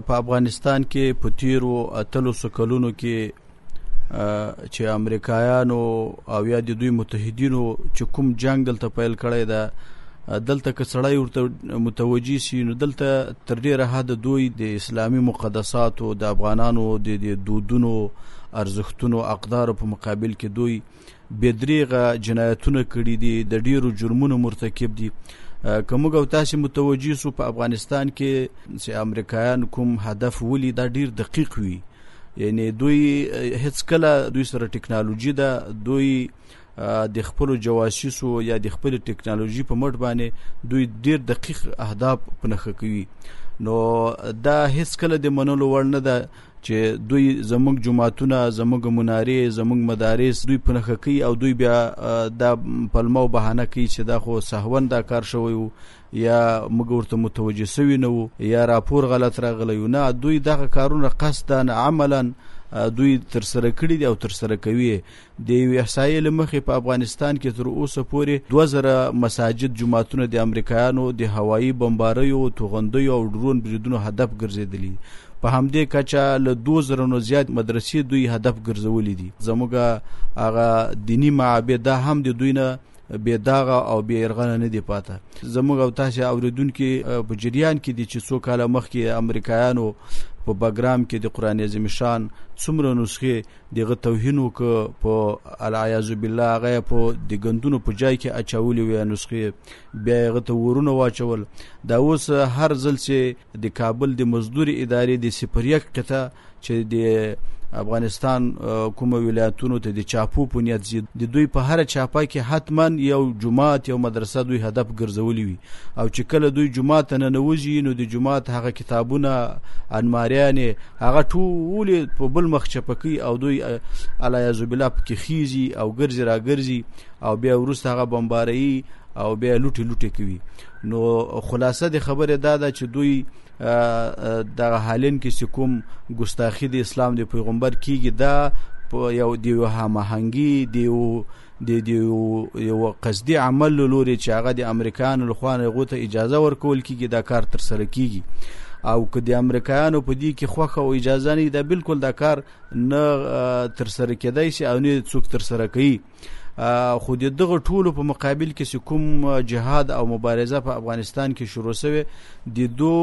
په افغانستان کې په تیرو اتلو سکلونو کې چې امریکایانو او یا د دوی متحدینو چې کوم جنگ دلته پیل کړی دا دلته که سړی ورته متوجي سي نو دلته تر ډیره حد دوی د اسلامي مقدساتو د افغانانو د دودونو ارزښتونو اقدار په مقابل کې دوی بدریغه جنایتونه کړي دي د ډیرو جرمونو مرتکب دي کومګ او تاسو متوجي سو په افغانستان کې چې امریکایان کوم هدف ولي دا ډیر دقیق وي یعنی دوی هیڅ کله دوی سره ټکنالوژي ده دوی د خپل جواسیسو یا د خپل ټکنالوژي په مټ باندې دوی ډیر دقیق اهداف پنخه کوي نو دا هیڅ کله د منلو وړ نه ده چې دوی زموږ جماعتونه زموږ منارې زموږ مدارس دوی پنخه کوي او دوی بیا دا پلمو بهانه کوي چې دا خو سهون دا کار شوی وو یا موږ ورته متوجه سوي نه وو یا راپور غلط راغلی و نه دوی دغه کارونه قصدا عملا دوی تر سره کړي دي او تر سره کوي د یو احصایې لمخې په افغانستان کې تر اوسه پورې 2000 مساجد جماعتونه د امریکایانو د هوایی بمباریو توغندیو او ډرون بریدونو هدف ګرځیدلی په همدې کچه له 2000 نو زیات مدرسې دوی هدف ګرځولې دي زموږه هغه دینی معابد هم د دوی نه بې داغه او بې ارغنه نه دی پاته زموږ او تاسو اوریدونکو په جریان کې دي چې څو کاله مخکې امریکایانو په بګرام کې د قران عظیم شان څومره نسخه دغه توهین وک په العیاذ بالله هغه په د غندونو په جای کې اچولې وې نسخه بیا هغه ته ورونه واچول دا اوس هر ځل چې د کابل د مزدوري ادارې د صفر یک قطعه چې د افغانستان کوم ولایتونو ته د چاپو په نیت زی د دوی په هر چاپه کې حتما یو جماعت یو مدرسه دوی هدف ګرځولې وي او چې کله دوی جماعت نه نوځي نو د جماعت هغه کتابونه انماریانې هغه ټول په بل مخ چپکی او دوی الیاذ بالله په کې خيزي او ګرځي را ګرځي او بیا ورسته هغه بمباري او بیا لوټي لوټي کوي نو خلاصه د خبره دا ده چې دوی د حالین کې سکوم ګستاخی د اسلام د پیغمبر کیږي دا په یو دیو هماهنګي دیو د دیو یو قصدي عمل لوري چې هغه د امریکایانو لخوا هغه ته اجازه ورکول کیږي دا کار تر سره کیږي او که د امریکایانو په دې کې خوخه او اجازه نه دا بالکل دا کار نه تر سره کېدای شي او نه څوک تر سره کوي خو د دغه ټولو په مقابل کې چې کوم جهاد او مبارزه په افغانستان کې شروع شوه د دو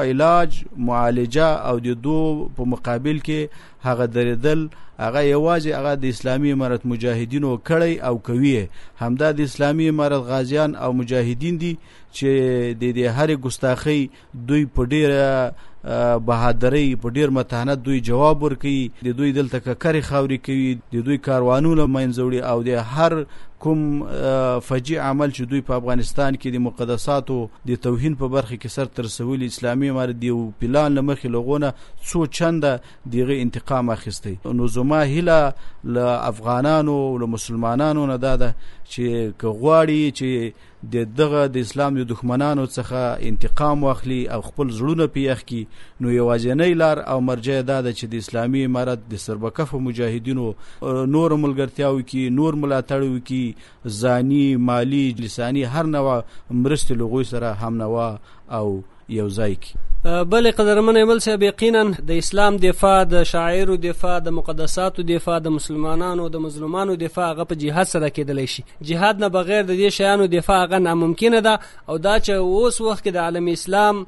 علاج معالجه او د دو په مقابل کې هغه درېدل هغه یوازې هغه د اسلامي امارت مجاهدینو کړی او کوي همدا د اسلامي امارت غازیان او مجاهدین دي چې د دې هرې ګستاخی دوی په ډیره بهادرۍ په ډیر متانت دوی جواب ورکوي د دوی دلته ککرې خاورې کوي د دوی کاروانونه منځه وړي او د هر کوم فجیع عمل چې دوی په افغانستان کې د مقدساتو د توهین په برخه کې سر تر سویل اسلامي امارت دی او پلان لمخې لغونه څو چنده دیغه انتقام اخیستی نو زما هله له افغانانو او له مسلمانانو نه دا ده چې که غواړي چې د دغه د اسلام د دښمنانو څخه انتقام واخلي او خپل زړونه پی یخ کی نو یوازینی لار او مرجع دا ده چې د اسلامي امارت د سربکف مجاهدینو نور ملګرتیاو کی نور ملاتړ وکي ځاني مالی لساني هر نوع مرستې لغوي سره هم نوا او یو ځای کی بله قدرمن ایمل صاحب یقینا د اسلام دفاع د شاعرو دفاع د مقدساتو دفاع د مسلمانانو د مظلومانو دفاع هغه په جهاد سره کېدلی شي جهاد نه بغیر د دې شیانو دفاع هغه ناممکنه ده او دا چې اوس وخت کې د عالم اسلام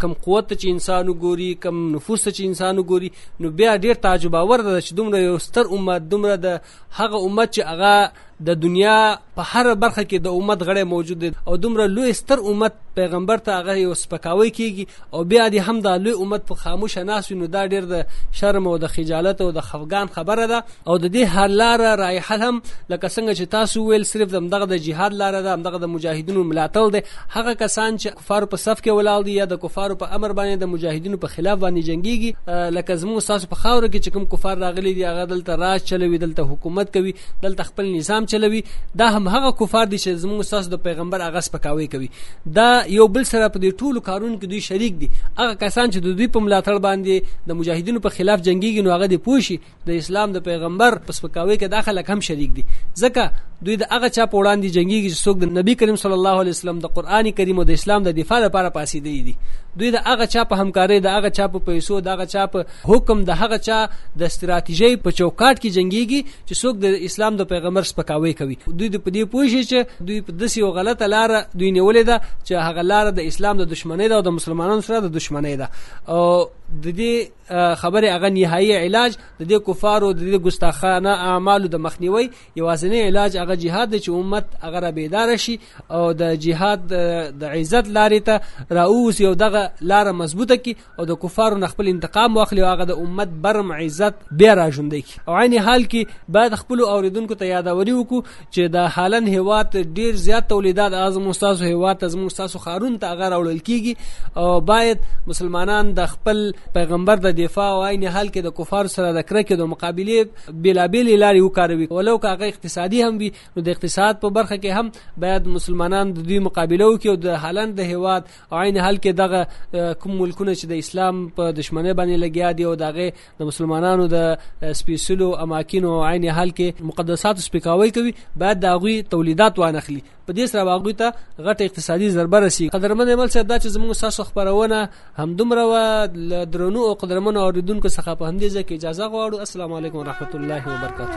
کم قوت چې انسان وګوري کم نفوس چې انسان وګوري نو بیا ډیر تعجب اور ده چې دومره یو ستر امت دومره د هغه امت چې هغه د دنیا په هر برخه کې د امت غړی موجود دی او دومره لوی ستر امت پیغمبر ته هغه یو سپکاوی کیږي او بیا دې هم دا لوی امت په خاموش ناس نو دا ډیر د شرم او د خجالت او د خفغان خبره ده او د دې هر لار رایحه هم لکه څنګه چې تاسو ویل صرف دغه د جهاد لار ده دغه د مجاهدینو ملاتړ ده هغه کسان چې کفارو په صف کې ولاړ دي یا د کفارو په امر باندې د مجاهدینو په خلاف باندې جنگيږي لکه زموږ تاسو په خاور کې چې کوم کفار راغلي دي هغه دلته راج چلوي دلته حکومت کوي دلته خپل نظام چلوي دا هم هغه کفار دي چې زموږ تاسو د پیغمبر هغه سپکاوي کوي دا یو بل سره په دې ټولو کارونو کې دوی شریک دي هغه کسان چې د دوی په ملاتړ باندې د مجاهدینو په خلاف جنگيږي نو هغه دي پوښي د اسلام د پیغمبر په سپکاوي کې دا خلک هم شریک دي ځکه دوی د هغه چا په وړاندې جنگيږي چې څوک د نبی کریم صلی الله علیه وسلم د قران کریم او د اسلام د دفاع لپاره پاسې دی دي دوی د هغه چا په همکاري د هغه چا په پیسو د هغه چا په حکم د هغه چا د ستراتیژۍ په چوکاټ کې جنگيږي چې څوک د اسلام د پیغمبر سپکاوي کوي دوی د پدې پوښي چې دوی په دسی او غلطه لار دوی نیولې ده چې هغه لار د اسلام د دشمنی ده او د مسلمانانو سره د دشمنی ده او د دې خبره هغه نهایی علاج د دې کفارو د دې ګستاخانه اعمالو د مخنیوي یوازنی علاج هغه جهاد دی چې امت هغه را بیدار شي او د جهاد د عزت لارې ته راووس یو دغه لار مضبوطه کی او د کفارو نه خپل انتقام واخلي هغه د امت برم عزت بیا را ژوندې کی او عین حال کې بعد خپل اوریدونکو ته یادوري وکړو چې د هالند هیواد ډیر زیات تولیدات از موږ تاسو هیواد ته موږ تاسو خارون ته غره وړل کیږي او باید مسلمانان د خپل پیغمبر د دفاع او عین حال کې د کفار سره د کرکې د مقابله بلابل لاري وکاروي ولو که هغه اقتصادي هم وي نو د اقتصاد په برخه کې هم باید مسلمانان د دوی مقابله وکړي او د هالند د هیواد عین حال کې دغه کوم ملکونه چې د اسلام په دشمنه باندې لګیا دي او دغه د مسلمانانو د سپیشلو اماکن او عین حال کې مقدسات سپکاوي کوي بعد د غوي تولیدات وانخلي په دې سره واغوي ته غټه اقتصادي ضربه رسی قدرمن عمل صاحب دا چې زموږ ساسو خبرونه همدومره و درنو او قدرمن اوریدونکو څخه په همدې ځکه اجازه غواړو السلام علیکم ورحمت الله وبرکاته